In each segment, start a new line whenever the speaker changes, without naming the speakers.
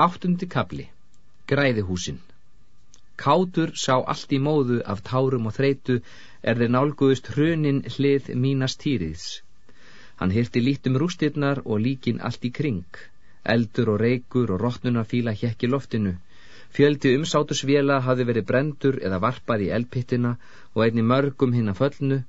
Áttundi kabli Græðihúsin Kátur sá allt í móðu af tárum og þreitu er þeir nálguðust hrunin hlið mínast týriðs. Hann hyrti lítum rústirnar og líkin allt í kring. Eldur og reykur og rótnunarfíla hjekki loftinu. Fjöldi umsátusvela hafi verið brendur eða varpað í eldpittina og einni mörgum hinn að föllnu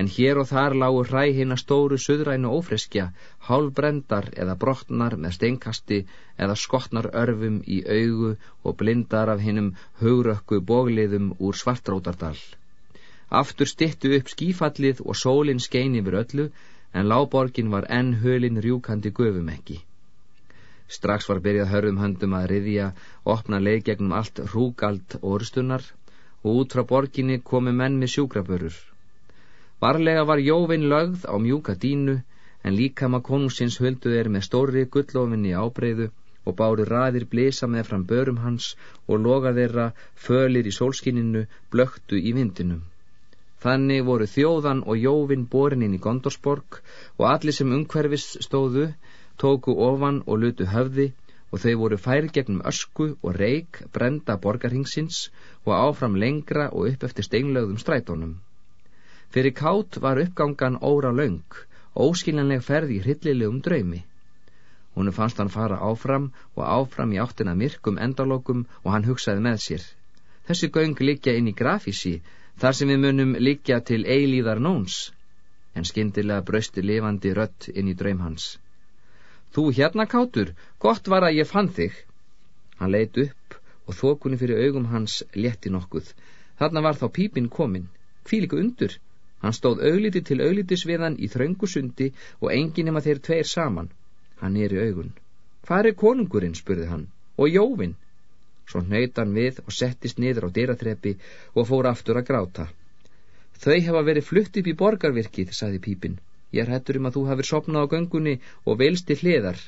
en hér og þar lágu hræ hinn að stóru suðrænu ófreskja, hálbrendar eða brotnar með steinkasti eða skotnar örfum í augu og blindar af hinnum haurökku bógliðum úr svartrótardal. Aftur stittu upp skífallið og sólinn skein yfir öllu, en láborgin var enn hölin rjúkandi göfum ekki. Strax var byrjað hörðum höndum að riðja, opna leið gegnum allt hrúgald orustunar og út frá borginni komi menn með sjúkrabörur. Varlega var jóvin lögð á mjúka dínu, en líkama konungsins höldu þeir með stóri gullofinni ábreyðu og báru raðir blisa með fram börum hans og loga þeirra fölir í sólskininu blöktu í vindinum. Þannig voru þjóðan og jóvin borin inn í Gondorsborg og allir sem umhverfis stóðu tóku ofan og lutu höfði og þau voru færi gegnum ösku og reik brenda borgarhingsins og áfram lengra og upp eftir steinlögðum strætónum. Fyrir kátt var uppgangan óra laung, óskiljanleg ferð í hryllilegum draumi. Húnu fannst hann fara áfram og áfram í áttina myrkum endalokum og hann hugsaði með sér. Þessi göng likja inn í grafísi, þar sem við munum likja til eilíðar nóns. En skindilega brausti lifandi rött inn í draum hans. Þú hérna kátur, gott var að ég fann þig. Hann leit upp og þokunni fyrir augum hans létti nokkuð. Þarna var þá pípin komin. Hvíliku undur, Hann stóð augliti til auglitis við hann í þröngusundi og engin nema þeir tveir saman. Hann er í augun. Hvað er konungurinn, spurði hann, og Jóvin? Svo nöyt hann við og settist niður á dyratreppi og fór aftur að gráta. Þau hefa verið flutt upp í borgarvirkið, saði Pípin. Ég er hættur um að þú hafið sopnað á göngunni og vilst til hliðar.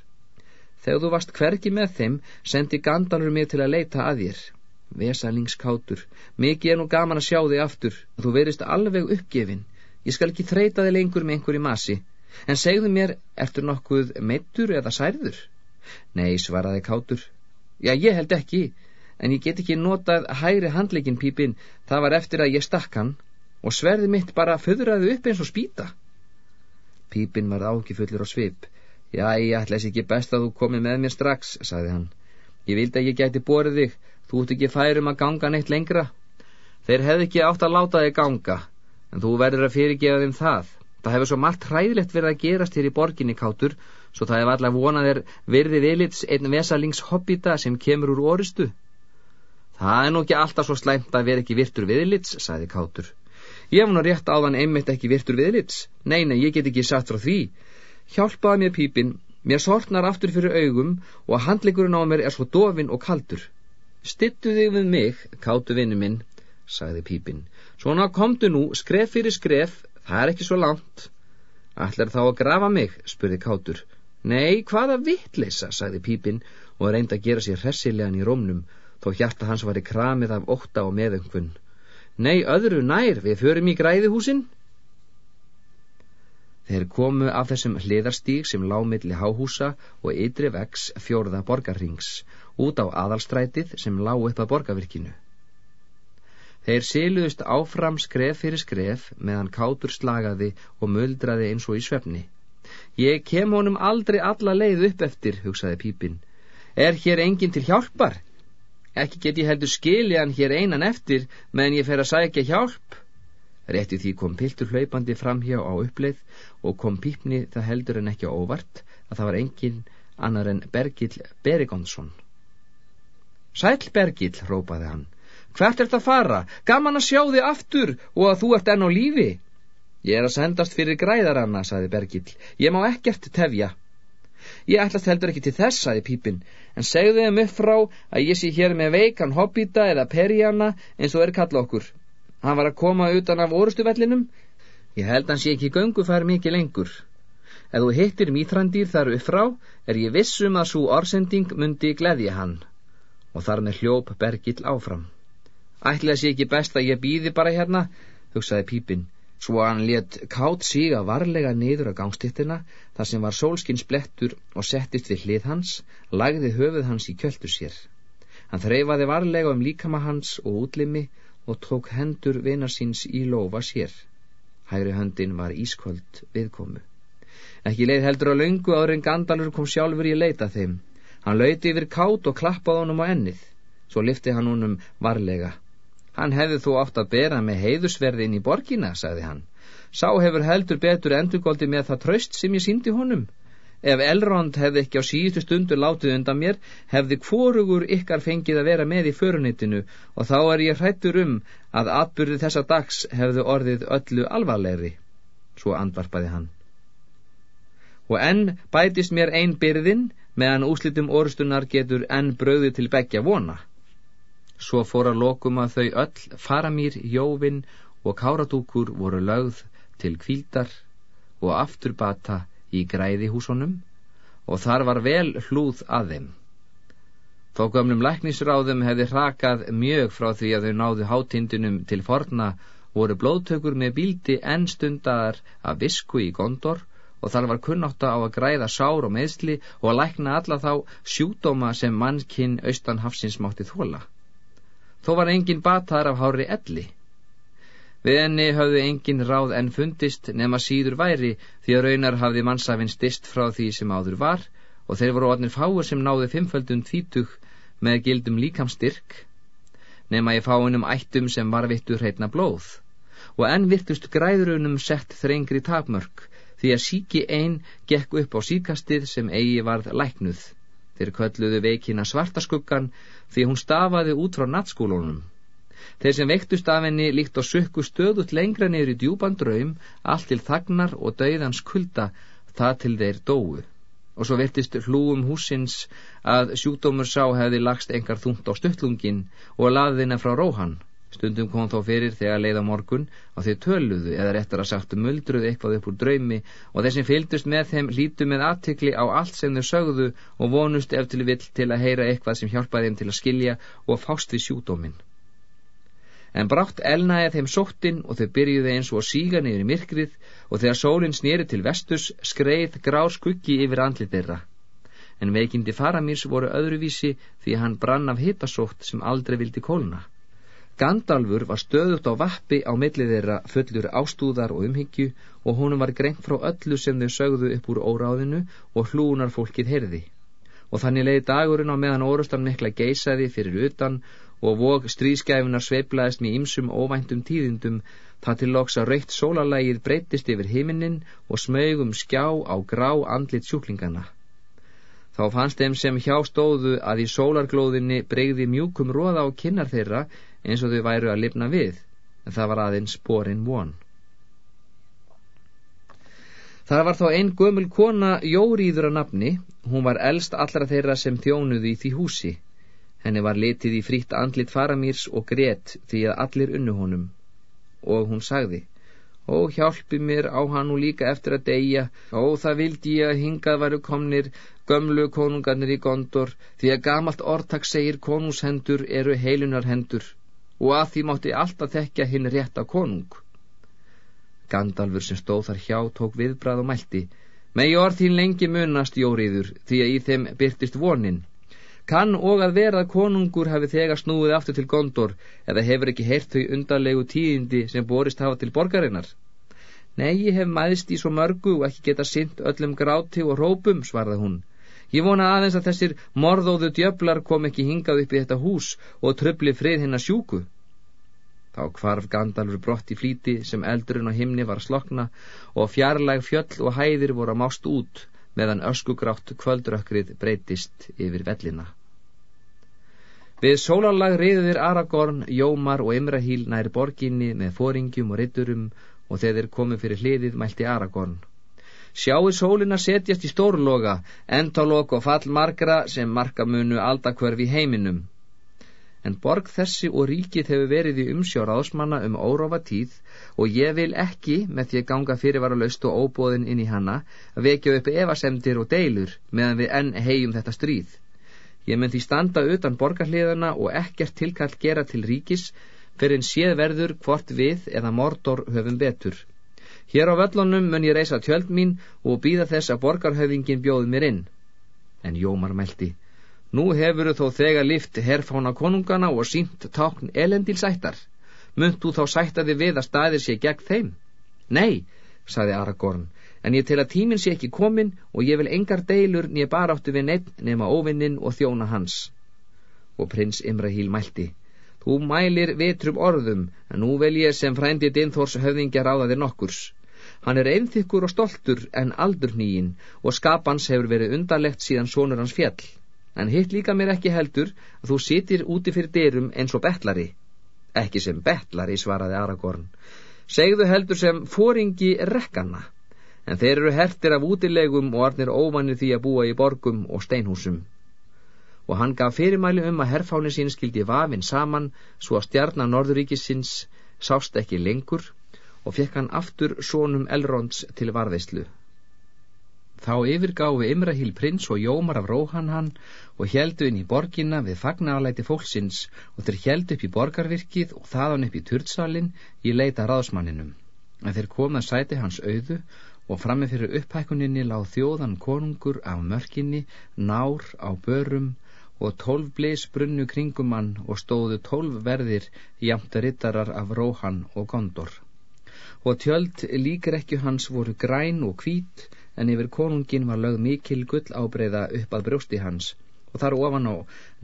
Þegar þú varst hverki með þeim, sendi Gandalur mig til að leita að þér. Vesalings-kátur, mikið er nú gaman að sjá þig aftur, þú verist alveg uppgefin. Ég skal ekki þreita þig lengur með einhverju masi. En segðu mér, ertu nokkuð meittur eða særður? Nei, svaraði kátur. Já, ég held ekki, en ég get ekki notað hæri handleikin pípin, það var eftir að ég stakk hann, og sverði mitt bara föðraði upp eins og spýta. Pípin var ákifullur á svip. Já, ég ætla þess ekki best að þú komi með mér strax, sagði hann. Ég vildi að ég gæti borðið þig, Þú ert ekki færum að ganga neitt lengra. Þeir hefði ekki átt að láta þig ganga, en þú verður að fyrirgefa þeim það. Það hefur svo margt hræðilegt verið að gerast hér í borginni kátur, svo það hefur allar vonað þér virðið eilits einn vesalings hobbita sem kemur úr orustu. Það er nú ekki alltaf svo slæmt að vera ekki virtur viðlits, sagði kátur. Ég hef nú rétt áðan einmitt ekki virtur viðlits. Nei, nei, ég get ekki satt frá því. Hjálpaði mér pípin, mér sortnar aftur fyrir augum og handleikurinn á mér er svo dofin og kaldur. Stittu þig við mig, kátu vinnu minn, sagði pípin. Svona komdu nú, skref fyrir skref, það er ekki svo langt. Ætlar þá að grafa mig, spurði kátur. Nei, hvaða vittleisa, sagði pípin og reyndi að gera sér hressilegan í rómnum, þó hjarta hans var í kramið af ótta og meðöngun. Nei, öðru nær, við förum í græðihúsin. Þeir komu af þessum hliðarstíg sem lámiðli háhúsa og ytri vex fjórða borgarrings út á aðalstrætið sem lág upp að borgavirkinu. Þeir siluðust áfram skref fyrir skref meðan kátur slagaði og muldraði eins og í svefni. Ég kem honum aldrei alla leið upp eftir, hugsaði Pípin. Er hér enginn til hjálpar? Ekki get ég heldur skilja hann hér einan eftir meðan ég fer að sækja hjálp. Rétti því kom piltur hlaupandi framhjá á uppleið og kom Pípni það heldur en ekki óvart að það var enginn annar en Bergill Berigonsson. Sæl Bergill, rópaði hann. Hvert ert að fara? Gaman að sjá þig aftur og að þú ert enn á lífi. Ég er að sendast fyrir græðaranna, saði Bergill. Ég má ekkert tefja. Ég ætlast heldur ekki til þess, saði Pípin, en segðu þeim upp frá að ég sé hér með veikan hobbita eða perjana eins og er kalla okkur. Hann var að koma utan af orustuvellinum. Ég held hans ég ekki göngu fær mikið lengur. Ef þú hittir mýþrandir þar upp frá, er ég vissum að svo orsending myndi gleðja hann og þar með hljóp Bergill áfram. Ætlaði sé ekki best að ég býði bara hérna, hugsaði Pípin, Svo hann let kátt síga varlega niður á gangstittina þar sem var sólskins blettur og settist við hlið hans, lagði höfuð hans í kjöldu sér. Hann þreifaði varlega um líkama hans og útlimi og tók hendur vinar síns í lofa sér. Hægri höndin var ísköld viðkomu. Ekki leið heldur á laungu áður en Gandalfur kom sjálfur í leita þeim. Hann lauti yfir kátt og klappaði honum á ennið. Svo lifti hann honum varlega. Hann hefði þú átt að bera með heiðusverði inn í borgina, sagði hann. Sá hefur heldur betur endurgóldi með það tröst sem ég síndi honum. Ef Elrond hefði ekki á síðustu stundu látið undan mér, hefði hvorugur ykkar fengið að vera með í förunitinu og þá er ég hrættur um að atbyrði þessa dags hefði orðið öllu alvarlegri. Svo andvarpaði hann. Og enn bætist mér einn byrðin, meðan úslitum orustunar getur enn bröði til begja vona. Svo fór að lokum að þau öll faramýr, jóvin og káratúkur voru lögð til kvíldar og afturbata í græði húsunum og þar var vel hlúð að þeim. Þó gömlum læknisráðum hefði hrakað mjög frá því að þau náðu hátindunum til forna voru blóðtökur með bíldi enn stundar af visku í gondor og þar var kunnátta á að græða sár og meðsli og að lækna alla þá sjúdóma sem mannkinn austan hafsins mátti þóla. Þó var engin batar af hári elli. Við enni hafði engin ráð enn fundist nema síður væri því að raunar hafði mannsafinn stist frá því sem áður var og þeir voru orðnir fáur sem náðu fimmföldun tvítug með gildum líkamstyrk nema í fáinum ættum sem var vittur heitna blóð og enn virtust græðrunum sett þrengri takmörk því að síki einn gekk upp á síkastið sem eigi varð læknuð. Þeir kölluðu veikina svartaskuggan því hún stafaði út frá nattskólunum. Þeir sem veiktust af henni líkt og sökku stöðut lengra neyri djúban draum, allt til þagnar og dauðans kulda, það til þeir dóu. Og svo virtist hlúum húsins að sjúkdómur sá hefði lagst engar þúnt á stuttlungin og laðina frá róhan. Stundum kom þó fyrir þegar leið á morgun og þeir töluðu eða réttar að sagt muldruðu eitthvað upp úr draumi og þeir sem fylgdust með þeim hlítu með aðtikli á allt sem þau sögðu og vonust ef til vill til að heyra eitthvað sem hjálpaði þeim til að skilja og fást við sjúdómin. En brátt elnaði þeim sóttin og þau byrjuði eins og síga niður í myrkrið og þegar sólinn snýri til vestus skreið grár skuggi yfir andlið þeirra. En veikindi faramýrs voru öðruvísi því hann brann af hitasótt sem aldrei vildi kólna. Gandalfur var stöðut á vappi á millið þeirra fullur ástúðar og umhyggju og honum var greint frá öllu sem þau sögðu upp úr óráðinu og hlúnar fólkið heyrði. Og þannig leiði dagurinn á meðan orustan mikla geisaði fyrir utan og vok stríðskæfinar sveiplaðist með ýmsum óvæntum tíðindum það til loks að reytt sólalægið breytist yfir himinin og smögum skjá á grá andlit sjúklingana. Þá fannst þeim sem hjá stóðu að í sólarglóðinni breyði mjúkum róða á kinnar þeirra eins og þau væru að lifna við, en það var aðeins borin von. Það var þá einn gömul kona Jóríður að nafni, hún var elst allra þeirra sem þjónuði í því húsi. Henni var litið í frítt andlit faramýrs og greitt því að allir unnu honum. Og hún sagði, Ó, hjálpi mér á hann og líka eftir að deyja, ó, það vildi ég að hingað varu komnir gömlu konungarnir í gondor, því að gamalt orðtak segir konungshendur eru heilunarhendur og að því mátti alltaf þekka hinn rétt af konung. Gandalfur sem stóð þar hjá tók viðbrað og mælti, megi orð þín lengi munast, Jóriður, því að í þeim byrtist vonin. Kann og að vera að konungur hafi þegar snúið aftur til gondor eða hefur ekki heyrt þau undarlegu tíðindi sem borist hafa til borgarinnar. Nei, ég hef mæðist í svo mörgu og ekki geta synt öllum gráti og rópum, svarða hún. Ég vona aðeins að þessir morðóðu djöflar kom ekki hingað upp í þetta hús og tröfli frið hinn að sjúku. Þá kvarf Gandalfur brott í flíti sem eldurinn á himni var slokna og fjarlæg fjöll og hæðir voru að mást út meðan öskugrátt kvöldrökkrið breytist yfir vellina. Við sólarlag riðir Aragorn, Jómar og Imrahíl nær borginni með fóringjum og ritturum og þegar þeir komu fyrir hliðið mælti Aragorn. Sjáu sólina setjast í stórloga, endalok og fallmarkra sem markamunu aldakverfi heiminum. En borg þessi og ríkið hefur verið í umsjóra ásmanna um órófa tíð og ég vil ekki, með því að ganga fyrirvara laust og óbóðin inn í hanna, vekja upp evasemdir og deilur meðan við enn hegjum þetta stríð. Ég mun því standa utan borgarliðana og ekkert tilkall gera til ríkis fyrir en séð verður hvort við eða mordor höfum betur. Hér á völlunum mun ég reysa tjöld mín og býða þess að borgarhöfingin bjóði mér inn. En Jómar meldi, nú hefuru þó þegar lift herfána konungana og sínt tákn elendilsættar. Munt þú þá sættaði við að staðir sé gegn þeim? Nei, saði Aragorn, en ég tel að tíminn sé ekki komin og ég vil engar deilur nýja baráttu við neitt nema óvinnin og þjóna hans. Og prins Imrahíl mælti, þú mælir vitrum orðum, en nú vel ég sem frændi Dinþórs höfðingja ráða þér nokkurs. Hann er einþykkur og stoltur en aldurnýgin og skapans hefur verið undarlegt síðan sonur hans fjall. En hitt líka mér ekki heldur að þú sitir úti fyrir dyrum eins og betlari. Ekki sem betlari, svaraði Aragorn. Segðu heldur sem fóringi rekkanna en þeir eru hertir af útilegum og arnir óvanir því að búa í borgum og steinhúsum. Og hann gaf fyrirmæli um að herfáni sín skildi vafinn saman svo að stjarnar Norðuríkisins sást ekki lengur og fekk hann aftur sónum Elronds til varðeislu. Þá yfirgáfi Imrahíl prins og Jómar af Róhan hann og heldu inn í borginna við fagnalæti fólksins og þeir heldu upp í borgarvirkið og þaðan upp í turtsalinn í leita ráðsmanninum. En þeir komað sæti hans auðu og frammi fyrir upphækkuninni láð þjóðan konungur af mörkinni, nár á börum og tólf bleis brunnu kringum hann og stóðu tólf verðir jamt rittarar af Róhan og Gondor. Og tjöld líkrekju hans voru græn og hvít en yfir konungin var lögð mikil gull ábreyða upp að brjósti hans og þar ofan á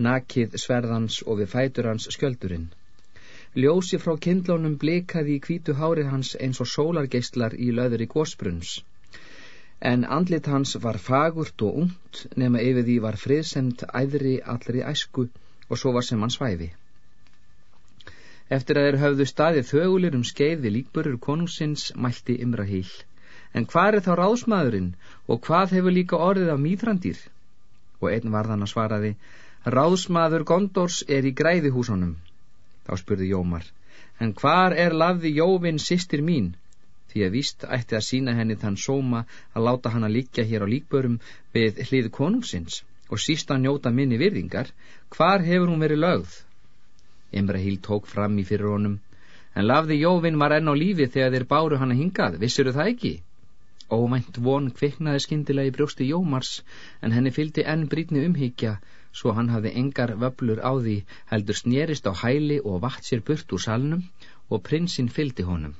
nakið sverðans og við fætur hans skjöldurinn. Ljósi frá kindlónum blikaði í kvítu hárið hans eins og sólargeistlar í löður í gósbrunns. En andlit hans var fagurt og ungt nema yfir því var friðsemt æðri allri æsku og svo var sem hann svæfi. Eftir að þeir höfðu staðið þögulir um skeið við líkburur konungsins mælti Imra híl. En hvað er þá ráðsmaðurinn og hvað hefur líka orðið af mýþrandir? Og einn varðan að svaraði, ráðsmaður Gondors er í græðihúsunum. Þá spurði Jómar, en hvar er lafði Jóvin sýstir mín? Því að víst ætti að sína henni þann sóma að láta hann að líkja hér á líkbörum við hlið konungsins og síst að njóta minni virðingar, hvar hefur hún verið lögð? Imrahíl tók fram í fyrir honum, en lafði Jóvin var enn á lífi þegar þeir báru hann að hingað, vissuru það ekki? Óvænt von kviknaði skindilega í brjósti Jómars, en henni fylgdi enn brítni umhyggja svo hann hafði engar vöblur á því heldur snérist á hæli og vatt sér burt úr salnum og prinsinn fyldi honum.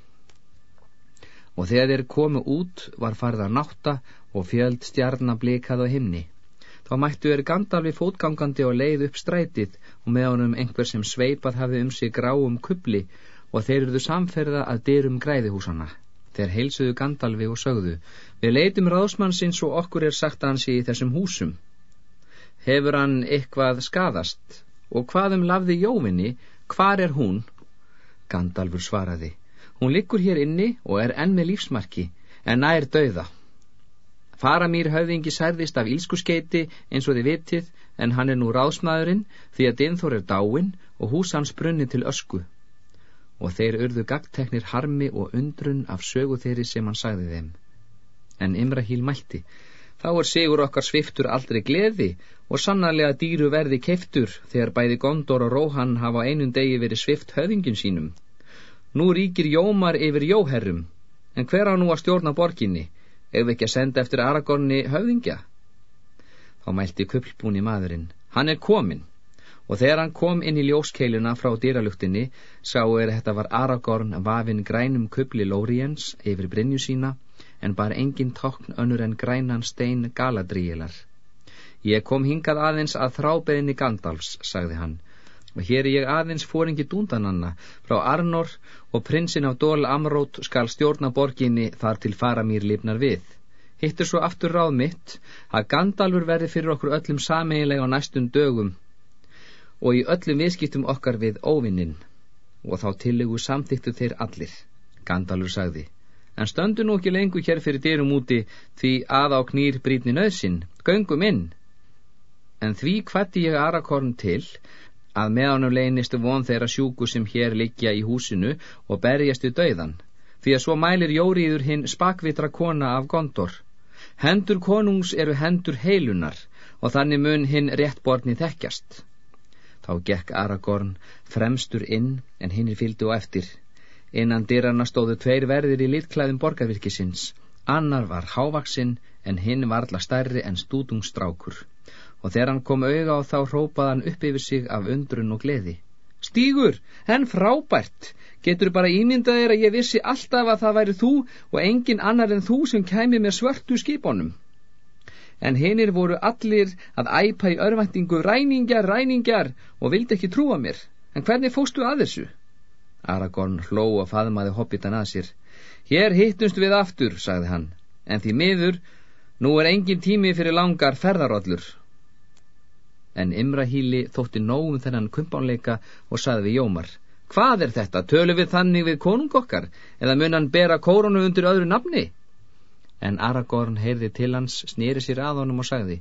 Og þegar þeir komu út var farða nátta og fjöld stjarnar blikað á himni. Þá mættu er Gandalfi fótgangandi og leið upp strætið og með honum einhver sem sveipað hafði um sig gráum kubli og þeir eruðu samferða að dyrum græðihúsana. Þeir heilsuðu Gandalfi og sögðu, við leitum ráðsmannsins og okkur er sagt hans í þessum húsum. Hefur hann eitthvað skadast? Og hvað um lafði Jóvinni, hvar er hún? Gandalfur svaraði. Hún liggur hér inni og er enn með lífsmarki, en nær dauða. Faramýr höfðingi særðist af ílskuskeiti eins og þið vitið, en hann er nú ráðsmaðurinn því að Dinþór er dáin og hús hans brunni til ösku. Og þeir urðu gagteknir harmi og undrun af sögu þeirri sem hann sagði þeim. En Imrahíl mælti, þá er sigur okkar sviftur aldrei gleði og sannarlega dýru verði keiftur þegar bæði Gondor og Róhan hafa einun degi verið svift höfingin sínum. Nú ríkir Jómar yfir Jóherrum, en hver á nú að stjórna borginni, ef ekki að senda eftir Aragorni höfingja? Þá mælti kuplbúni maðurinn, hann er komin, og þegar hann kom inn í ljóskeiluna frá dýraluktinni, sáu er þetta var Aragorn vafin grænum kupli Lóriens yfir Brynju sína, en bar engin tókn önnur en grænan stein Galadríilar. Ég kom hingað aðeins að þrábeðinni Gandalfs, sagði hann, og hér er ég aðeins fóringi dúndananna frá Arnor og prinsin af Dól Amrót skal stjórna borginni þar til fara mér lifnar við. Hittur svo aftur ráð mitt að Gandalfur verði fyrir okkur öllum sameiginlega á næstum dögum og í öllum viðskiptum okkar við óvinnin og þá tillegu samþyktu þeir allir. Gandalfur sagði, en stöndu nú ekki lengur hér fyrir dyrum úti því að á knýr brítni nöðsin, göngum inn en því hvætti ég Arakorn til að meðanum leynistu von þeirra sjúku sem hér liggja í húsinu og berjast við dauðan, því að svo mælir Jóriður hinn spakvitra kona af Gondor. Hendur konungs eru hendur heilunar og þannig mun hinn réttborni þekkjast. Þá gekk Aragorn fremstur inn en hinnir fylgdu á eftir. Innan dyrarna stóðu tveir verðir í litklæðum borgarvirkisins. Annar var hávaksinn en hinn var alla stærri en stúdungstrákur. Og þegar hann kom auga á þá hrópaði hann upp yfir sig af undrun og gleði. Stígur, henn frábært! Getur bara ímyndað þér að ég vissi alltaf að það væri þú og engin annar en þú sem kæmi með svörtu skipunum en hinnir voru allir að æpa í örvæntingu ræningar, ræningar og vildi ekki trúa mér. En hvernig fóstu að þessu? Aragorn hló og faðmaði hobbitan að sér. Hér hittumst við aftur, sagði hann, en því miður, nú er engin tími fyrir langar ferðarollur. En Imrahíli þótti nógum þennan kumpánleika og sagði við Jómar, hvað er þetta, tölu við þannig við konungokkar, eða mun hann bera kórunu undir öðru nafni? En Aragorn heyrði til hans, snýri sér að honum og sagði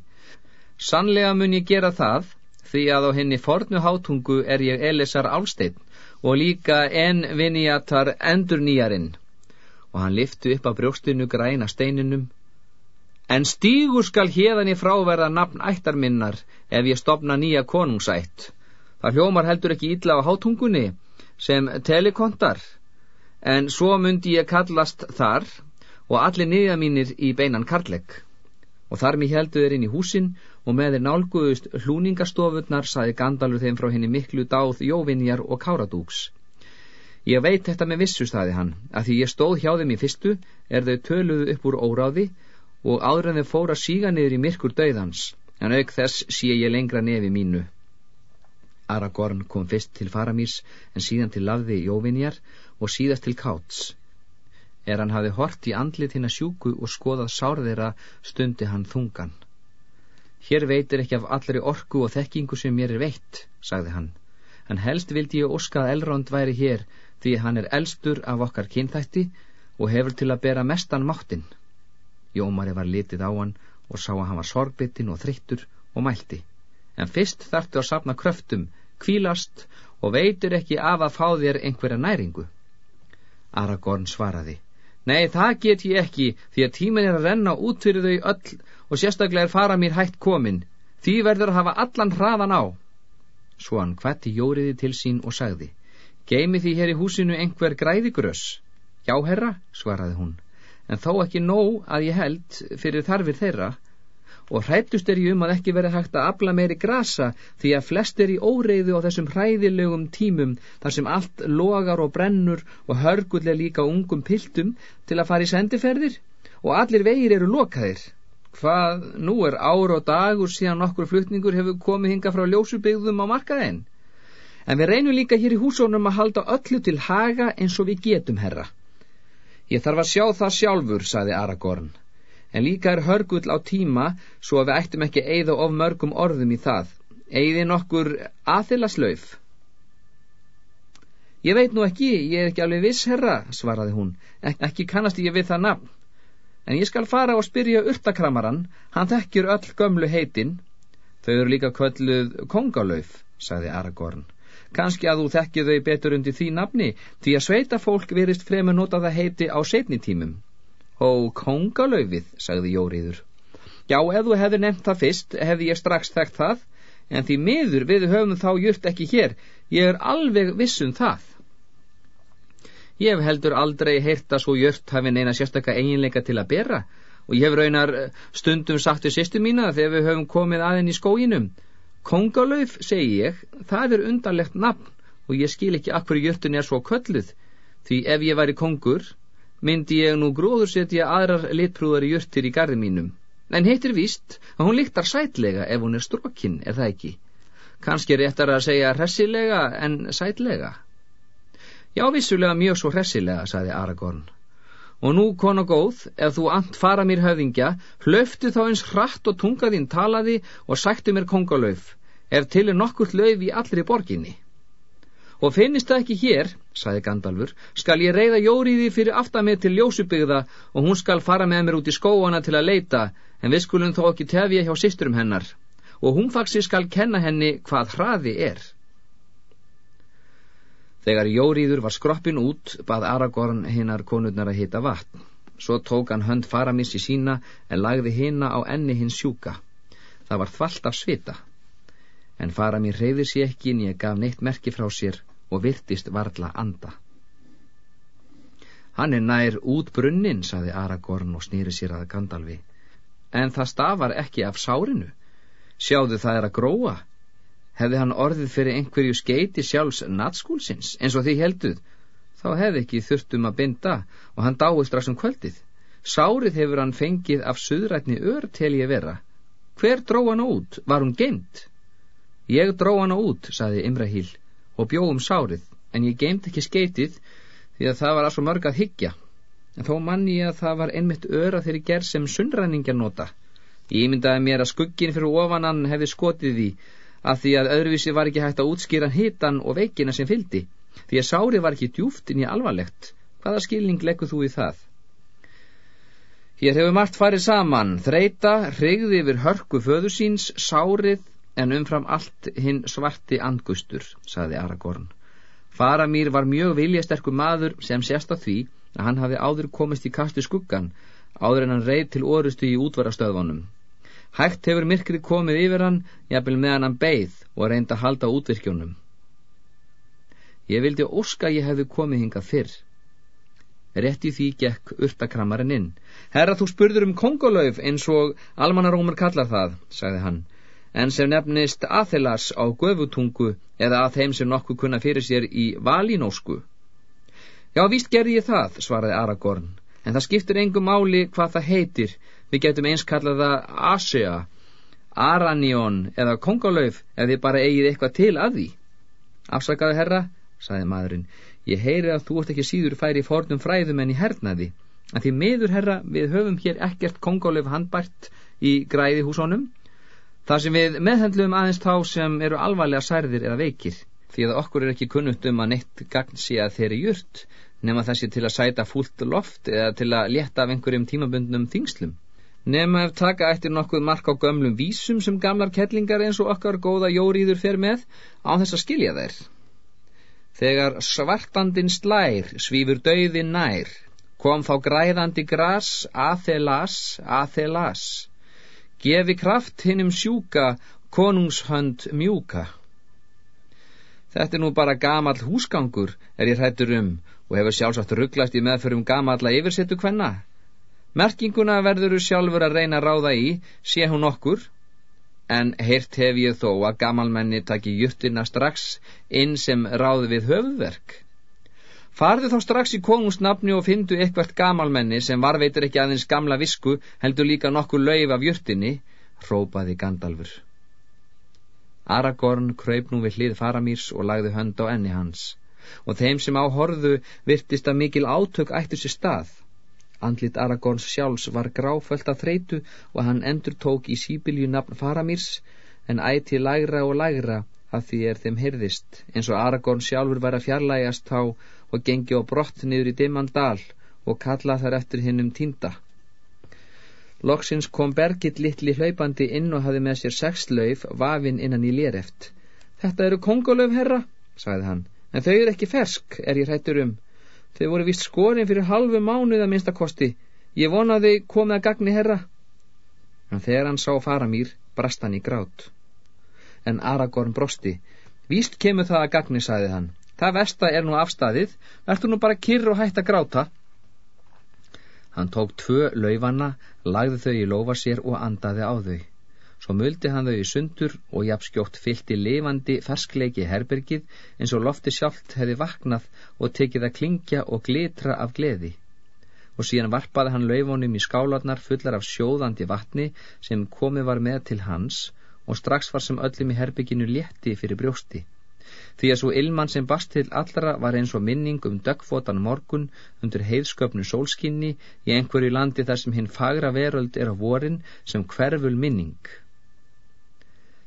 Sannlega mun ég gera það, því að á henni fornu hátungu er ég Elisar Álsteinn og líka en vinniatar endur nýjarinn. Og hann liftu upp á brjóstinu græna steininum. En stígur skal hérðan í fráverða nafn ættarminnar ef ég stopna nýja konungsætt. Það hljómar heldur ekki ítla á hátungunni sem telekontar, en svo myndi ég kallast þar og allir niðja mínir í beinan karlegg. Og þar mér heldu þeir inn í húsin og með þeir nálguðust hlúningastofurnar saði Gandalur þeim frá henni miklu dáð jóvinjar og káradúks. Ég veit þetta með vissu, staði hann, að því ég stóð hjá þeim í fyrstu er þau töluðu upp úr óráði og áður en þau fóra síga niður í myrkur döðans, en auk þess sé ég lengra nefi mínu. Aragorn kom fyrst til Faramís en síðan til lafði jóvinjar og síðast til Káts er hann hafi hort í andlit hinn að sjúku og skoðað sárðeira stundi hann þungan. Hér veitir ekki af allri orku og þekkingu sem mér er veitt, sagði hann. En helst vildi ég óska að Elrond væri hér því hann er elstur af okkar kynþætti og hefur til að bera mestan máttinn. Jómari var litið á hann og sá að hann var sorgbyttin og þryttur og mælti. En fyrst þartu að sapna kröftum, kvílast og veitur ekki af að fá þér einhverja næringu. Aragorn svaraði. Nei, það get ég ekki, því að tímin er að renna út fyrir þau öll og sérstaklega er fara mér hægt komin. Því verður að hafa allan hraðan á. Svo hann hvætti jóriði til sín og sagði, Geimi því hér í húsinu einhver græðigrös? Já, herra, svaraði hún, en þó ekki nóg að ég held fyrir þarfir þeirra og hrættust er ég um að ekki verið hægt að afla meiri grasa því að flest er í óreiðu á þessum hræðilegum tímum þar sem allt logar og brennur og hörgull er líka ungum piltum til að fara í sendiferðir og allir vegir eru lokaðir. Hvað nú er ár og dagur síðan nokkur flutningur hefur komið hinga frá ljósubygðum á markaðinn? En við reynum líka hér í húsónum að halda öllu til haga eins og við getum, herra. Ég þarf að sjá það sjálfur, saði Aragorn en líka er hörgull á tíma svo að við ættum ekki eigða of mörgum orðum í það. Eigði nokkur aðilaslauf? Ég veit nú ekki, ég er ekki alveg viss, herra, svaraði hún, Ek ekki kannast ég við það nafn. En ég skal fara og spyrja urtakramaran, hann þekkjur öll gömlu heitin. Þau eru líka kvölluð kongalauf, sagði Aragorn. Kanski að þú þekkju þau betur undir því nafni, því að sveita fólk verist fremur nota það heiti á setnitímum. Ó, kongalaufið, sagði Jóriður. Já, ef þú hefði nefnt það fyrst, hefði ég strax þekkt það, en því miður við höfum þá jurt ekki hér, ég er alveg vissum það. Ég hef heldur aldrei heyrt að svo jört hafi neina sérstakka eiginleika til að bera, og ég hef raunar stundum sagt við sýstu mína þegar við höfum komið aðeins í skóginum. Kongalauf, segi ég, það er undarlegt nafn, og ég skil ekki akkur jörtun er svo kölluð, því ef ég væri kongur, myndi ég nú gróður setja aðrar litprúðar í jörtir í gardi mínum. En heitir víst að hún líktar sætlega ef hún er strókin, er það ekki? Kanski réttar að segja hressilega en sætlega. Já, vissulega mjög svo hressilega, saði Aragorn. Og nú, kona góð, ef þú ant fara mér höfðingja, hlöftu þá eins hratt og tungaðinn talaði og sættu mér kongalauf, ef til er nokkurt löf í allri borginni. Og finnist það ekki hér, saði Gandalfur, skal ég reyða Jóriði fyrir aftamið til ljósubygða og hún skal fara með mér út í skóana til að leita, en við skulum þó ekki tefja hjá sýsturum hennar, og hún faksi skal kenna henni hvað hraði er. Þegar Jóriður var skroppin út, bað Aragorn hinnar konurnar að hita vatn. Svo tók hann hönd faramissi sína en lagði hina á enni hins sjúka. Það var þvallt af svita. en fara mér reyði sér ekki en ég gaf neitt merki frá sér og virtist varla anda. Hann er nær út brunnin, saði Aragorn og snýri sér að Gandalfi, en það stafar ekki af sárinu. Sjáðu það er að gróa. Hefði hann orðið fyrir einhverju skeiti sjálfs natskúlsins, eins og því helduð, þá hefði ekki þurftum að binda og hann dáið strax um kvöldið. Sárið hefur hann fengið af suðrætni ör til ég vera. Hver dró hann út? Var hún geimt? Ég dró hana út, saði Imrahíl, og bjóðum sárið, en ég geimt ekki skeitið því að það var alveg mörg að hyggja. En þó manni ég að það var einmitt öra þeirri gerð sem sunnræningjar nota. Ég myndaði mér að skuggin fyrir ofanan hefði skotið því, að því að öðruvísi var ekki hægt að útskýra hitan og veikina sem fyldi, því að sárið var ekki djúft inn í alvarlegt. Hvaða skilning leggur þú í það? Hér hefur margt farið saman, þreita, hrigði yfir hörku föðusíns, sárið, en umfram allt hinn svarti andgustur, saði Aragorn. Faramír var mjög viljasterku maður sem sérst á því að hann hafi áður komist í kastu skuggan, áður en hann reyð til orustu í útvarastöðvanum. Hægt hefur myrkrið komið yfir hann, jafnvel meðan hann beigð og reynda að halda útvirkjónum. Ég vildi óska ég hefði komið hingað fyrr. Rétt í því gekk urtakramarinn inn. Herra, þú spurður um kongolauf eins og almannarómur kallar það, sagði hann en sem nefnist Athelas á göfutungu eða að þeim sem nokkuð kunna fyrir sér í valínósku. Já, víst gerði ég það, svaraði Aragorn, en það skiptir engum máli hvað það heitir, við getum eins kallaða Asea, Aranion eða Kongalauf ef þið bara eigið eitthvað til að því. Afsakaðu herra, sagði maðurinn, ég heyri að þú ert ekki síður færi fórnum fræðum en í hernaði, en því miður herra við höfum hér ekkert Kongalauf handbært í græði húsónum, Þar sem við meðhendlum aðeins þá sem eru alvarlega særðir eða veikir, því að okkur er ekki kunnugt um að neitt gagn sé að þeirri jurt, nema þessi til að sæta fúlt loft eða til að létta af einhverjum tímabundnum þingslum. Nema ef taka eftir nokkuð mark á gömlum vísum sem gamlar kettlingar eins og okkar góða jóriður fer með, á þess að skilja þeir. Þegar svartandin slær, svífur dauðin nær, kom þá græðandi gras, athelas, athelas, Gefi kraft hinnum sjúka, konungshönd mjúka. Þetta er nú bara gamal húsgangur, er ég hrættur um, og hefur sjálfsagt rugglast í meðförum gamalla yfirsettu hvenna. Merkinguna verður sjálfur að reyna að ráða í, sé hún okkur, en heyrt hef ég þó að gamalmenni taki juttina strax inn sem ráði við höfðverk. Farðu þá strax í konungsnafni og fyndu eitthvert gamalmenni sem varveitur ekki aðeins gamla visku heldur líka nokkur lauf af jörtinni, rópaði Gandalfur. Aragorn kröyp nú við hlið Faramírs og lagði hönd á enni hans og þeim sem á horðu virtist að mikil átök ættu sér stað. Andlit Aragorns sjálfs var gráföld að þreitu og hann endur tók í síbilju nafn Faramírs en æti lægra og lægra að því er þeim hyrðist eins og Aragorn sjálfur var að fjarlægast þá og gengi á brott niður í dimman dal og kalla þar eftir hinnum týnda. Loksins kom Bergitt litli hlaupandi inn og hafi með sér sex lauf vafinn innan í léreft. Þetta eru kongolöf, herra, sagði hann, en þau eru ekki fersk, er ég hrættur um. Þau voru vist skorin fyrir halvu mánuð að minnstakosti. Ég vonaði komið að gagni, herra. En þegar hann sá faramýr, brast hann í grát. En Aragorn brosti. Víst kemur það að gagni, sagði hann. Það versta er nú afstæðið, verður nú bara kyrr og hætt að gráta. Hann tók tvö laufanna, lagði þau í lofa sér og andaði á þau. Svo muldi hann þau í sundur og jafnskjótt fylti lifandi ferskleiki herbergið eins og lofti sjálft hefði vaknað og tekið að klingja og glitra af gleði. Og síðan varpaði hann laufunum í skálarnar fullar af sjóðandi vatni sem komið var með til hans og strax var sem öllum í herbygginu létti fyrir brjósti því að svo ilmann sem bast til allra var eins og minning um dögfótan morgun undir heiðsköpnu sólskinni í einhverju landi þar sem hinn fagra veröld er á vorin sem hverful minning.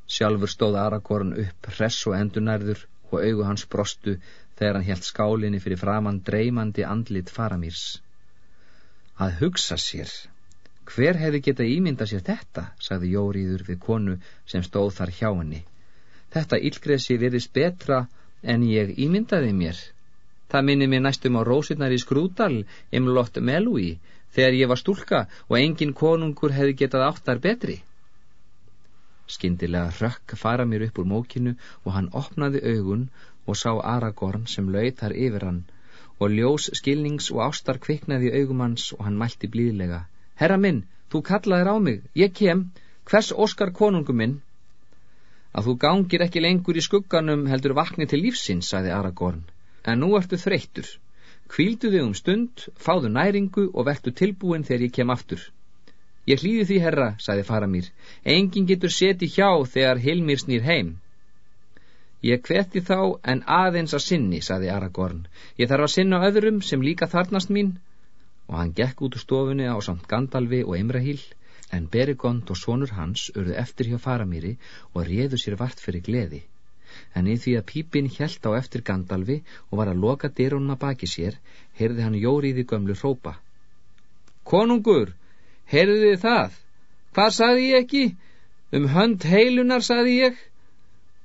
Sjálfur stóð Aragorn upp hress og endunærður og augu hans brostu þegar hann helt skálinni fyrir framann dreymandi andlit faramýrs. Að hugsa sér. Hver hefði getað ímynda sér þetta, sagði Jóriður við konu sem stóð þar hjá henni. Þetta illgresi virðist betra en ég ímyndaði mér. Það minni mér næstum á rósinnar í skrúdal, Imlott Melui, þegar ég var stúlka og engin konungur hefði getað áttar betri. Skindilega rökk fara mér upp úr mókinu og hann opnaði augun og sá Aragorn sem lauð þar yfir hann og ljós skilnings og ástar kviknaði í augum hans og hann mælti blíðlega Herra minn, þú kallaðir á mig, ég kem, hvers Óskar konungum minn? Að þú gangir ekki lengur í skugganum heldur vakni til lífsins, sagði Aragorn, en nú ertu þreyttur. Kvíldu þig um stund, fáðu næringu og vertu tilbúin þegar ég kem aftur. Ég hlýði því, herra, saði Faramír, engin getur seti hjá þegar Hilmir snýr heim. Ég hveti þá en aðeins að sinni, saði Aragorn. Ég þarf að sinna öðrum sem líka þarnast mín. Og hann gekk út úr stofunni á samt Gandalfi og Imrahíl, en Berigond og sonur hans urðu eftir hjá Faramíri og réðu sér vart fyrir gleði. En í því að pípin hjælt á eftir Gandalfi og var að loka dyrunum að baki sér, heyrði hann Jóriði gömlu hrópa. Konungur! Heyrðu þið það? Hvað sagði ég ekki? Um hönd heilunar sagði ég?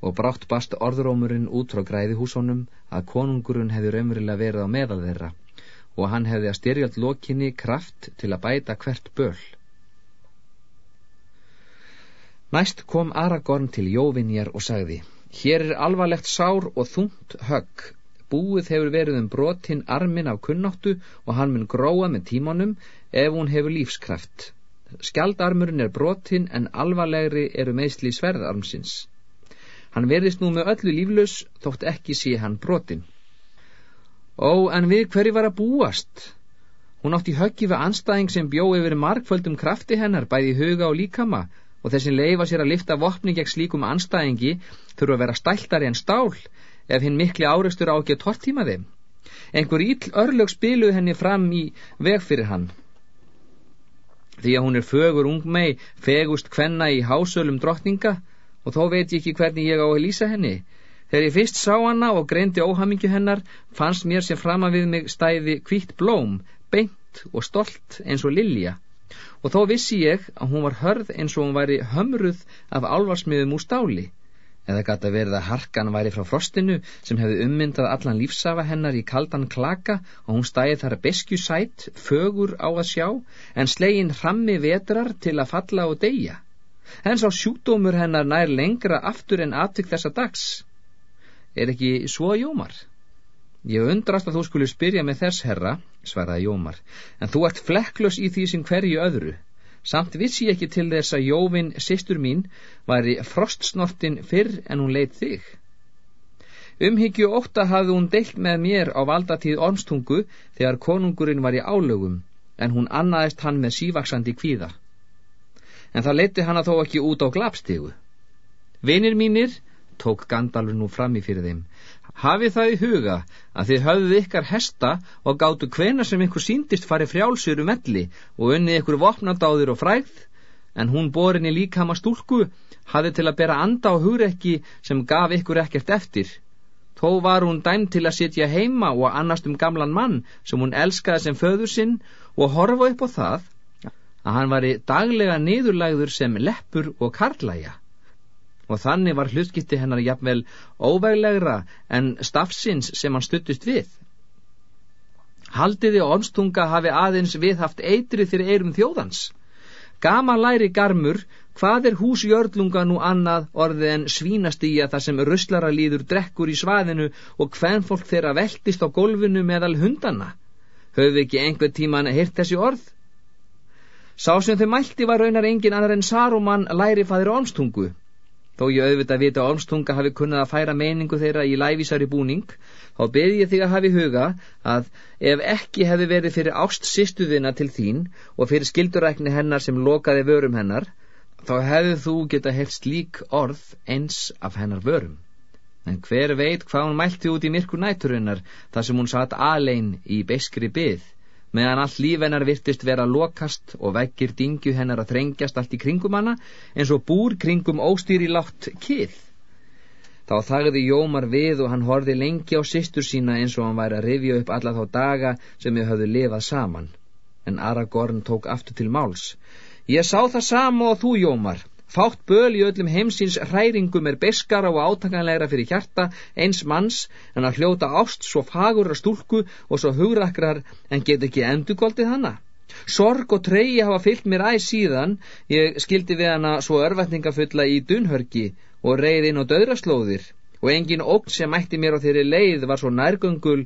Og brátt bast orðrómurinn út frá græði húsónum að konungurinn hefði raumurilega verið á meðal þeirra og hann hefði að styrjalt lokinni kraft til að bæta hvert böl. Næst kom Aragorn til Jóvinjar og sagði Hér er alvarlegt sár og þungt högg. Búið hefur verið um brotinn armin af kunnáttu og hann mun gróa með tímanum ef hún hefur lífskraft. Skjaldarmurinn er brotinn en alvarlegri eru meðsli sverðarmsins. Hann verðist nú með öllu líflös þótt ekki sé hann brotinn. Ó, en við hverju var að búast? Hún átti höggi við anstæðing sem bjó yfir markföldum krafti hennar bæði huga og líkama og þessi leifa sér að lifta vopni gegn slíkum anstæðingi þurfa að vera stæltari en stál ef hinn mikli áreistur á ekki að tortíma þeim. Engur íll örlög spiluð henni fram í veg fyrir hann því að hún er fögur ungmei, fegust kvenna í hásölum drottninga og þó veit ég ekki hvernig ég á að lýsa henni. Þegar ég fyrst sá hana og greindi óhamingju hennar, fannst mér sem frama við mig stæði kvítt blóm, beint og stolt eins og lilja. Og þó vissi ég að hún var hörð eins og hún væri hömruð af álvarsmiðum úr stáli eða gata verið að harkan væri frá frostinu sem hefði ummyndað allan lífsafa hennar í kaldan klaka og hún stæði þar beskjusætt, fögur á að sjá, en slegin hrammi vetrar til að falla og deyja. En sá sjúkdómur hennar nær lengra aftur en aðtök þessa dags. Er ekki svo jómar? Ég undrast að þú skulle spyrja með þess herra, svaraði jómar, en þú ert flekklös í því sem hverju öðru. Samt vissi ég ekki til þess að Jóvin, sýstur mín, væri frostsnortin fyrr en hún leitt þig. Umhyggju ótta hafði hún deilt með mér á valdatíð ormstungu þegar konungurinn var í álögum, en hún annaðist hann með sívaksandi kvíða. En það leitti hana þó ekki út á glapstegu. Vinir mínir, tók Gandalfur nú fram í fyrir þeim, Hafið það í huga að þið höfðuð ykkar hesta og gáttu hvena sem ykkur síndist farið frjálsur um elli og unnið ykkur vopnadáðir og fræð, en hún borinni líkama stúlku hafið til að bera anda á hugrekki sem gaf ykkur ekkert eftir. Þó var hún dæm til að sitja heima og annast um gamlan mann sem hún elskaði sem föður sinn og horfa upp á það að hann var daglega niðurlægður sem leppur og karlæja og þannig var hlutskipti hennar jafnvel óveglegra en stafsins sem hann stuttist við. Haldiði ormstunga hafi aðeins viðhaft eitri fyrir eirum þjóðans. Gama læri garmur, hvað er húsjörlunga nú annað orðið en svínastýja þar sem ruslaralíður drekkur í svaðinu og hvern fólk þeirra veltist á gólfinu meðal hundana? Höfðu ekki einhver tíman hirt þessi orð? Sá sem þau mælti var raunar engin annar en Saruman læri fadir ormstungu Þó ég auðvitað vita að Ormstunga hafi kunnað að færa meiningu þeirra í lævísari búning, þá beði ég þig að hafi huga að ef ekki hefði verið fyrir ást sýstuðina til þín og fyrir skildurækni hennar sem lokaði vörum hennar, þá hefði þú geta heilt slík orð eins af hennar vörum. En hver veit hvað hún mælti út í myrkur næturinnar þar sem hún satt alein í beskri byð, meðan allt líf hennar virtist vera lokast og vekkir dingju hennar að þrengjast allt í kringum hana eins og búr kringum óstýri látt kið. Þá þagði Jómar við og hann horfi lengi á sýstur sína eins og hann væri að rifja upp alla þá daga sem þau höfðu lifað saman. En Aragorn tók aftur til máls. Ég sá það sama og þú, Jómar. Fátt böl í öllum heimsins hræringum er beskara og átakanlegra fyrir hjarta eins manns en að hljóta ást svo fagur að stúlku og svo hugrakrar en get ekki endugoltið hana. Sorg og treyji hafa fyllt mér æg síðan, ég skildi við hana svo örvætningafulla í dunhörgi og reyðin og döðraslóðir og engin ótt sem mætti mér á þeirri leið var svo nærgöngul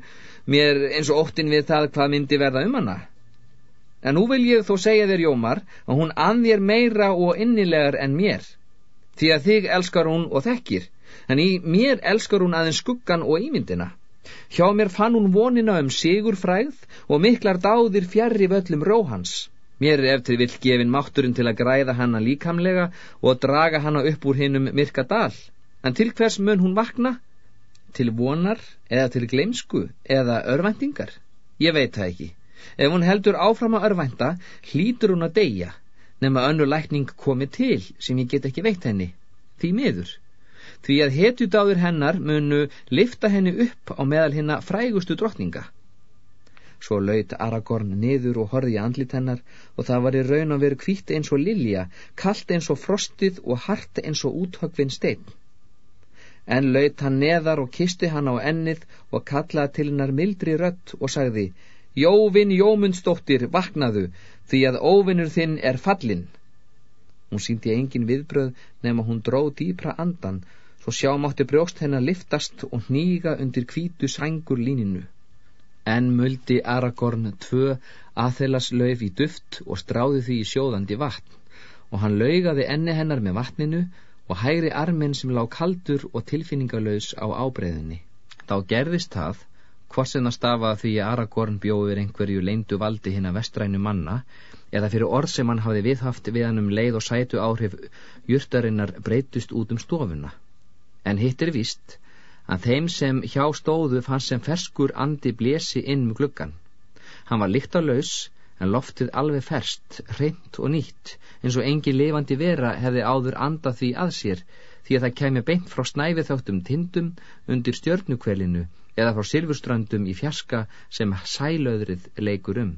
mér eins og óttin við það hvað myndi verða um hana. En nú vil ég þó segja þér, Jómar, að hún anðir meira og innilegar en mér, því að þig elskar hún og þekkir, en í mér elskar hún aðeins skuggan og ímyndina. Hjá mér fann hún vonina um sigurfræð og miklar dáðir fjarrri völlum róhans. Mér er eftir vill gefin mátturinn til að græða hanna líkamlega og draga hanna upp úr hinnum myrka dal. En til hvers mun hún vakna? Til vonar eða til gleimsku eða örvæntingar? Ég veit það ekki. Ef hún heldur áfram að örvænta, hlýtur hún að deyja, nema önnu lækning komi til sem ég get ekki veit henni. Því miður því að hetjudáður hennar munu lifta henni upp á meðal hinna frægustu drottninga. Svo laut Aragorn niður og horði andlit hennar og það var í raun að vera kvítt eins og lilja, kallt eins og frostið og hart eins og úthögvin stein. En laut hann neðar og kisti hann á ennið og kallaði til hennar mildri rött og sagði Jóvin Jómundsdóttir, vaknaðu, því að óvinnur þinn er fallin. Hún síndi engin viðbröð nema hún dró dýpra andan svo sjá mátti brjóst hennar liftast og hníga undir kvítu sængur líninu. En muldi Aragorn tvö aðþelas lauf í duft og stráði því í sjóðandi vatn og hann laugaði enni hennar með vatninu og hægri arminn sem lág kaldur og tilfinningalös á ábreyðinni. Þá gerðist það, hvort sem það stafaði því að Aragorn bjóður einhverju leindu valdi hinn að vestrænu manna eða fyrir orð sem hann hafi viðhaft við hann um leið og sætu áhrif jurtarinnar breytust út um stofuna en hitt er vist að þeim sem hjá stóðu fannst sem ferskur andi blési inn með gluggan. Hann var líkt á laus, en loftið alveg ferst, reynd og nýtt, eins og engi lifandi vera hefði áður andað því að sér, því að það kemi beint frá snæfið þáttum tindum undir stjörnukvelinu eða frá silfurströndum í fjarska sem sælöðrið leikur um.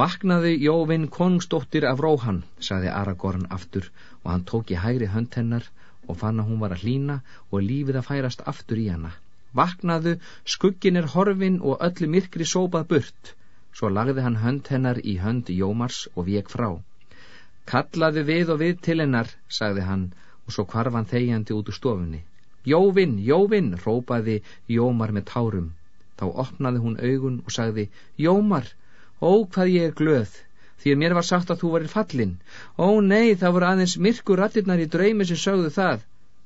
Vaknaði Jóvin konungstóttir af Róhan, sagði Aragorn aftur og hann tók í hægri hönd hennar og fann að hún var að hlína og lífið að færast aftur í hana. Vaknaðu, skuggin er horfin og öllu myrkri sópað burt. Svo lagði hann hönd hennar í hönd Jómars og vek frá. Kallaðu við og við til hennar, sagði hann, og svo kvarf hann þegjandi út úr stofunni. Jóvin, Jóvin, rópaði Jómar með tárum. Þá opnaði hún augun og sagði, Jómar, ó hvað ég er glöð, því að mér var sagt að þú varir fallin. Ó nei, það voru aðeins myrkur allinnar í draumi sem sögðu það.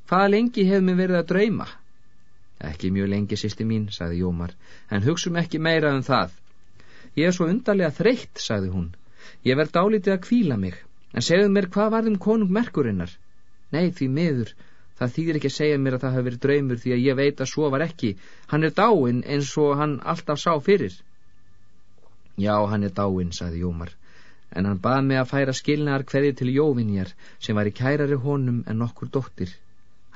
Hvað lengi hefur mér verið að drauma? Ekki mjög lengi, sýsti mín, sagði Jómar, en hugsum ekki meira um það. Ég er svo undarlega þreytt, sagði hún. Ég verð dálítið að kvíla mig, en segðu mér hvað varðum konung merkurinnar? Nei, því miður, það þýðir ekki að segja mér að það hafi verið draumur því að ég veit að svo var ekki. Hann er dáin eins og hann alltaf sá fyrir. Já, hann er dáin, sagði Jómar en hann bað mig að færa skilnaðar hverði til Jóvinjar sem var í kærari honum en nokkur dóttir.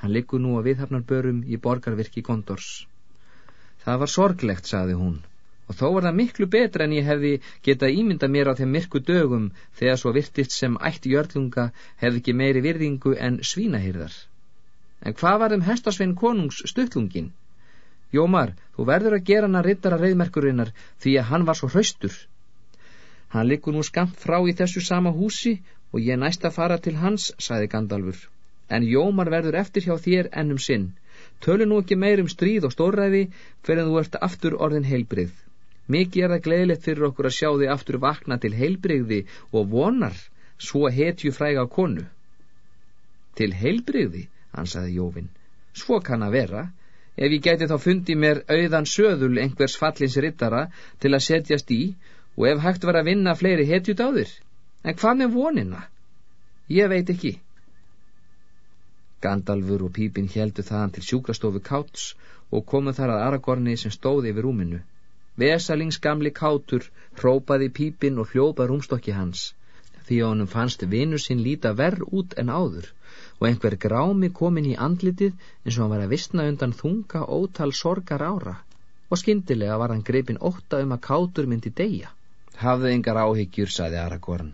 Hann liggur nú að viðhafnarbörum í borgarvirki Gondors. Það var sorglegt, saði hún, og þó var það miklu betra en ég hefði getað ímynda mér á þeim myrku dögum þegar svo virtist sem ætt jörlunga hefði ekki meiri virðingu en svínahyrðar. En hvað var þeim hestasvein konungs stuttlungin? Jómar, þú verður að gera hann að rittara reyðmerkurinnar því að hann var svo hraustur. Hann liggur nú skamt frá í þessu sama húsi og ég næst að fara til hans, sagði Gandalfur. En Jómar verður eftir hjá þér ennum sinn. Tölu nú ekki meir um stríð og stórræði fyrir að þú ert aftur orðin heilbreyð. Mikið er það gleðilegt fyrir okkur að sjá þig aftur vakna til heilbreyði og vonar svo hetju fræga konu. Til heilbreyði, ansaði Jóvin. Svo kann að vera. Ef ég geti þá fundið mér auðan söðul einhvers fallins rittara til að setjast í og ef hægt var að vinna fleiri hetjut á þér. En hvað með vonina? Ég veit ekki. Gandalfur og Pípin heldu þaðan til sjúkrastofu Káts og komu þar að Aragorni sem stóði yfir rúminu. Vesalings gamli Kátur hrópaði Pípin og hljópa rúmstokki hans því að honum fannst vinur sinn líta verð út en áður og einhver grámi komin í andlitið eins og hann var að vissna undan þunga ótal sorgar ára og skyndilega var hann greipin ótta um að Kátur myndi deyja. Hafðu engar áhyggjur, saði Aragorn.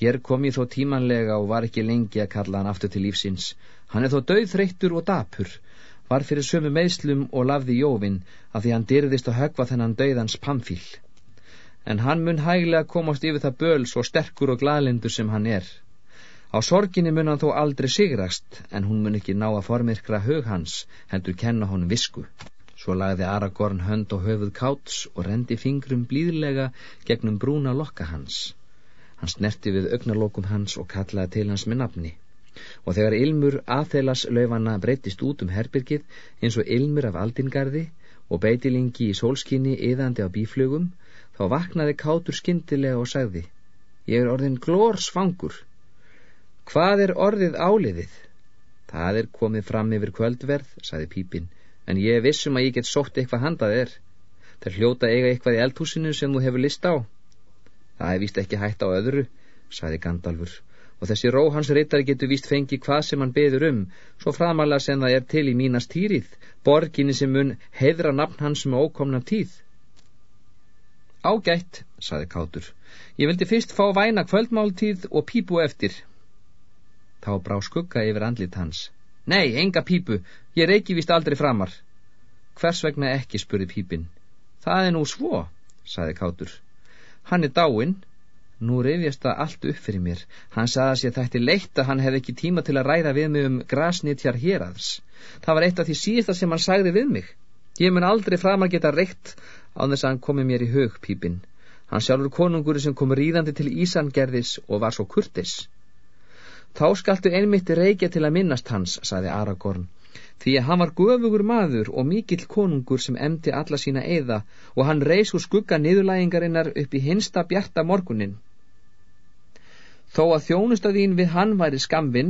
Hér kom ég þó tímanlega og var ekki lengi að kalla hann aftur til lífsins. Hann er þó döðþreyttur og dapur, var fyrir sömu meðslum og lafði jóvin að því hann dyrðist að högva þennan döðans pamfíl. en hann mun hæglega komast yfir það böl svo sterkur og glaðlindur sem hann er. Á sorginni mun hann þó aldrei sigrast, en hún mun ekki ná að formirkra hug hans, hendur kenna honum visku. Svo lagði Aragorn hönd og höfuð káts og rendi fingrum blíðlega gegnum brúna lokka hans. Hann snerti við augnalokum hans og kallaði til hans með nafni. Og þegar ilmur aðþeilas laufana breytist út um herbyrgið eins og ilmur af aldingarði og beitilingi í sólskinni yðandi á bíflugum, þá vaknaði kátur skindilega og sagði, ég er orðin glór svangur. Hvað er orðið áliðið? Það er komið fram yfir kvöldverð, sagði pípin, en ég vissum að ég get sótt eitthvað handað er. Það hljóta eiga eitthvað í eldhúsinu sem þú hefur list á. Það er víst ekki hægt á öðru, sagði Gandalfur, og þessi ró hans reytari getur víst fengi hvað sem hann beður um, svo framalega sem það er til í mínast týrið, borginni sem mun heidra nafn hans með um ókomna tíð. Ágætt, saði Kátur. Ég vildi fyrst fá væna kvöldmáltíð og pípu eftir. Þá brá skugga yfir andlit hans. Nei, enga pípu, ég reiki vist aldrei framar. Hvers vegna ekki, spurði pípin. Það er nú svo, saði Kátur. Hann er dáinn. Nú reyfjast það allt upp fyrir mér. Hann saði að sér þætti leitt að hann hefði ekki tíma til að ræða við mig um grasnitjar héraðs. Það var eitt af því síðasta sem hann sagði við mig. Ég mun aldrei framar geta reitt á þess að hann komi mér í hug, pípin. Hann sjálfur konungur sem kom ríðandi til Ísangerðis og var svo kurtis. Þá skaltu einmitt reykja til að minnast hans, saði Aragorn, því að hann var göfugur maður og mikill konungur sem emdi alla sína eiða og hann reys úr skugga niðurlægingarinnar upp í hinsta bjarta morgunin. Þó að þjónustaðín við hann væri skamvinn,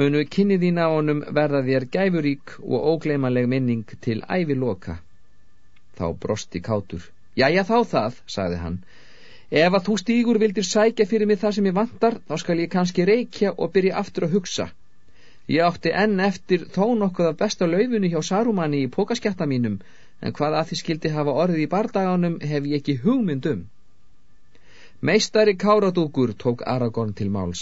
munu kynnið þín á honum verða þér gæfurík og ógleimaleg minning til ævi loka. Þá brosti kátur. Jæja þá það, sagði hann. Ef að þú stígur vildir sækja fyrir mig það sem ég vantar, þá skal ég kannski reykja og byrja aftur að hugsa. Ég átti enn eftir þó nokkuð af besta laufunni hjá Sarumanni í pókaskjatta mínum, en hvað að þið skildi hafa orðið í bardaganum hef ég ekki hugmyndum. Meistari Káradúkur tók Aragorn til máls.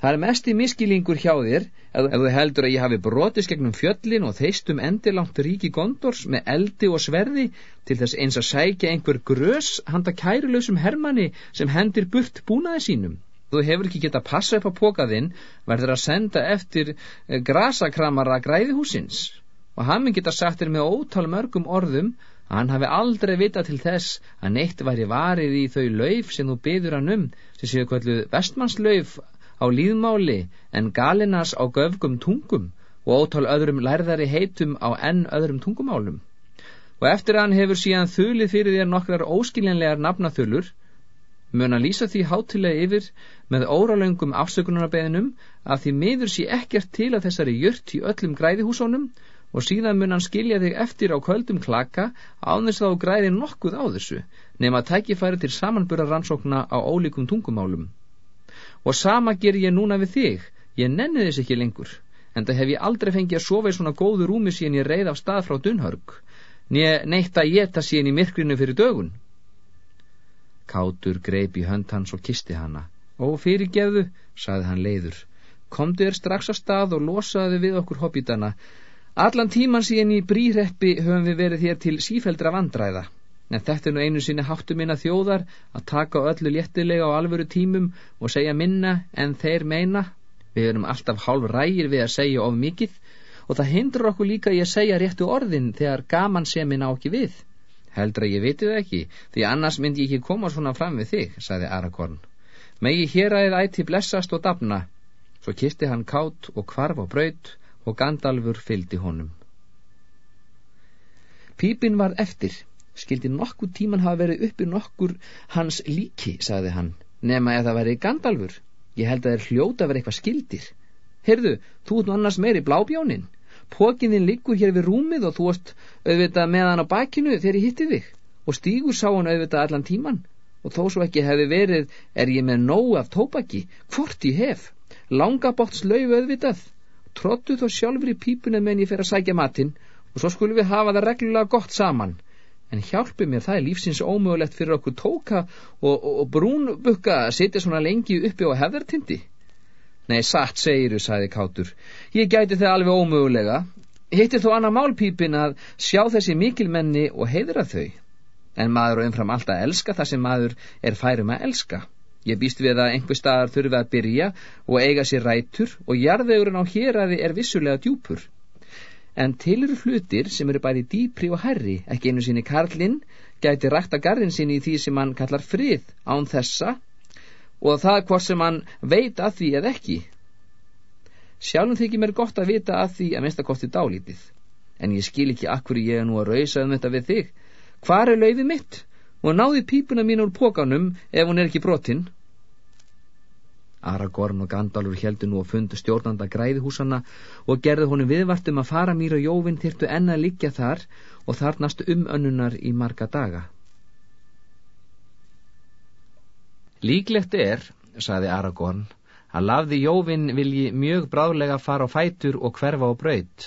Það er mest í miskilingur hjá þér ef þú heldur að ég hafi brotist gegnum fjöllin og þeistum endilangt ríki gondors með eldi og sverði til þess eins að sækja einhver grös handa kæruleysum hermanni sem hendir burt búnaði sínum. Þú hefur ekki geta passa upp á pókaðinn verður að senda eftir eh, grasakramara græðihúsins og hann geta sagt þér með ótal mörgum orðum Hann hafi aldrei vitað til þess að neitt væri varið í þau lauf sem þú byður hann um, sem séu kvöldu vestmannslauf á líðmáli en galinas á göfgum tungum og ótal öðrum lærðari heitum á enn öðrum tungumálum. Og eftir að hann hefur síðan þulið fyrir þér nokkrar óskiljanlegar nafnaþulur, mun að lýsa því hátilega yfir með óralöngum afsökunarbeðinum að því miður sé ekkert til að þessari jört í öllum græðihúsónum og síðan mun hann skilja þig eftir á kvöldum klaka að þú græði nokkuð á þessu nema tækifæri til samanbura rannsókna á ólíkum tungumálum. Og sama ger ég núna við þig, ég nenni þess ekki lengur, en það hef ég aldrei fengið að sofa í svona góðu rúmi síðan ég reið af stað frá Dunhörg, neitt að ég það síðan í myrkrinu fyrir dögun. Kátur greip í hönd hans og kisti hanna. Ó, fyrirgefðu, saði hann leiður, komdu þér strax að stað og losaði við okkur hobbítana, Allan tíman síðan í bríhreppi höfum við verið hér til sífældra vandræða, en þetta er nú einu sinni háttu minna þjóðar að taka öllu léttilega á alvöru tímum og segja minna en þeir meina. Við erum alltaf hálf rægir við að segja of mikið og það hindrar okkur líka í að segja réttu orðin þegar gaman sé minna okki við. Heldur að ég viti það ekki, því annars myndi ég ekki koma svona fram við þig, sagði Arakorn. Megi hér að þið ætti blessast og dafna. Svo kisti hann kátt og kvarf á braut og Gandalfur fyldi honum. Pípin var eftir, skildi nokkur tíman hafa verið uppi nokkur hans líki, sagði hann, nema eða verið Gandalfur. Ég held að það er hljóta verið eitthvað skildir. Heyrðu, þú ert nú annars meiri blábjónin. Pókinðin liggur hér við rúmið og þú ert auðvitað með hann á bakinu þegar ég hitti þig. Og stígur sá hann auðvitað allan tíman. Og þó svo ekki hefði verið er ég með nóg af tópaki, hvort ég hef. Langabótt slauð auðvitað trottu þó sjálfur í pípuna menn ég fer að sækja matinn og svo skulum við hafa það reglulega gott saman. En hjálpi mér það er lífsins ómögulegt fyrir okkur tóka og, og, og brúnbukka að sitja svona lengi uppi á hefðartindi. Nei, satt segiru, sagði Kátur. Ég gæti það alveg ómögulega. Hitti þó annað málpípin að sjá þessi mikilmenni og heiðra þau. En maður og umfram alltaf elska það sem maður er færum að elska. Ég býst við að einhver staðar þurfi að byrja og eiga sér rætur og jarðvegurinn á héræði er vissulega djúpur. En til eru hlutir sem eru bæði dýpri og herri, ekki einu sinni Karlinn gæti rækta garðin sinni í því sem hann kallar frið án þessa og það hvort sem hann veit að því eða ekki. Sjálfum þykir mér gott að vita að því að minnstakosti dálítið, en ég skil ekki akkur ég er nú að rausa um þetta við þig. Hvar er laufið mitt? Og náði pípuna mín úr pókanum ef hún er ekki brotinn? Aragorn og Gandalfur heldur nú að fundu stjórnanda græðihúsana og gerðu honum viðvartum að fara mýra jóvin þyrtu enna liggja þar og þarnast umönnunar í marga daga. Líklegt er, saði Aragorn, að lafði jóvin vilji mjög bráðlega fara á fætur og hverfa á braut,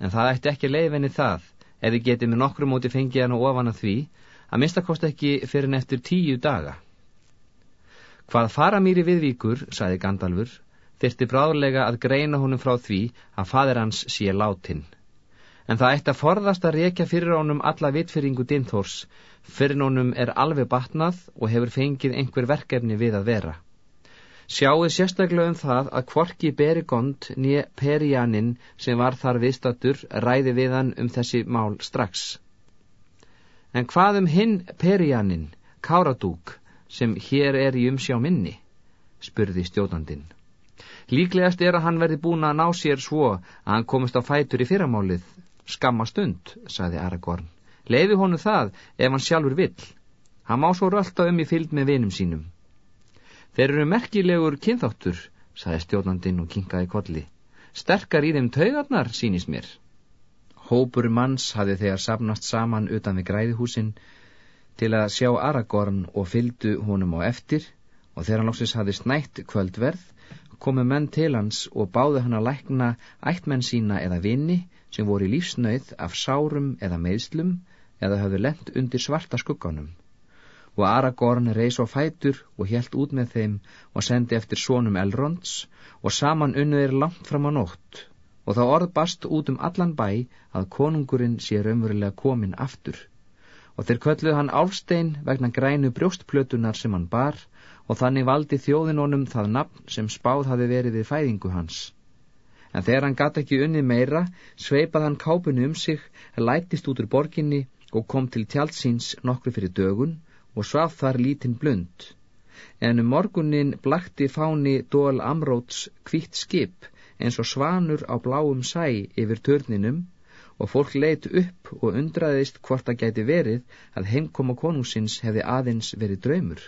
en það ætti ekki leifinni það, ef þið getið með nokkru móti fengið hann og ofan að því, að minnstakost ekki fyrir neftur tíu daga. Hvað fara mýri viðvíkur, saði Gandalfur, þyrti bráðlega að greina honum frá því að fadir hans sé látin. En það ætti að forðast að reykja fyrir honum alla vitfyringu dinþórs, fyrir honum er alveg batnað og hefur fengið einhver verkefni við að vera. Sjáuð sérstaklega um það að kvorki Berigond nýja Perianinn sem var þar viðstattur ræði við hann um þessi mál strax. En hvað um hinn Perianinn, Káradúk, sem hér er í umsjá minni? spurði stjóðandinn. Líklegast er að hann verði búin að ná sér svo að hann komist á fætur í fyrramálið. Skamma stund, saði Aragorn. Leiði honu það ef hann sjálfur vill. Hann má svo rölda um í fylg með vinum sínum. Þeir eru merkilegur kynþáttur, saði stjórnandinn og kinkaði kolli. Sterkar í þeim taugarnar, sínist mér. Hópur manns hafi þegar sapnast saman utan við græðihúsin til að sjá Aragorn og fyldu honum á eftir. Og þegar hann lóksis hafi snætt kvöldverð komu menn til hans og báðu hann að lækna ættmenn sína eða vini sem voru í lífsnauð af sárum eða meðslum eða hafðu lent undir svarta skugganum. Og Aragorn reys á fætur og helt út með þeim og sendi eftir sonum Elronds og saman unnuðir langt fram á nótt. Og þá orð bast út um allan bæ að konungurinn sé raunverulega komin aftur og þeir kölluð hann Álstein vegna grænu brjóstplötunar sem hann bar og þannig valdi þjóðinónum það nafn sem spáð hafi verið við fæðingu hans. En þegar hann gatt ekki unnið meira, sveipað hann kápunni um sig, lætist út úr borginni og kom til tjaldsins nokkru fyrir dögun og svaf þar lítinn blund. En um morgunin blakti fáni dól amróts kvitt skip eins og svanur á bláum sæ yfir törninum og fólk leitt upp og undraðist hvort að gæti verið að heimkoma konungsins hefði aðeins verið draumur.